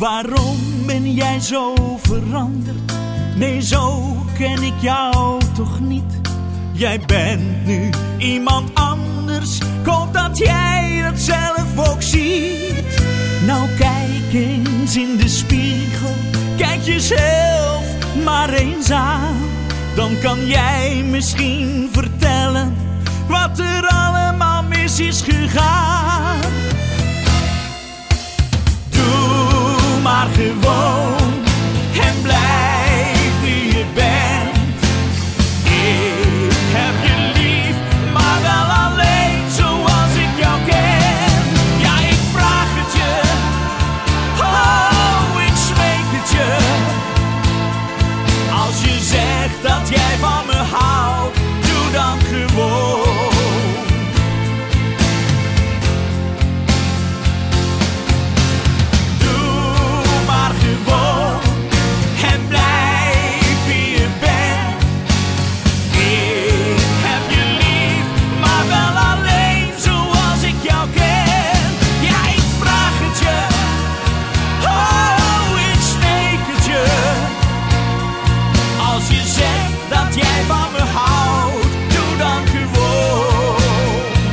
Waarom ben jij zo veranderd? Nee, zo ken ik jou toch niet. Jij bent nu iemand anders. Hoop dat jij dat zelf ook ziet. Nou, kijk eens in de spiegel. Kijk jezelf maar eens aan. Dan kan jij misschien vertellen wat er gegaan. jij van me houdt, doe dan gewoon.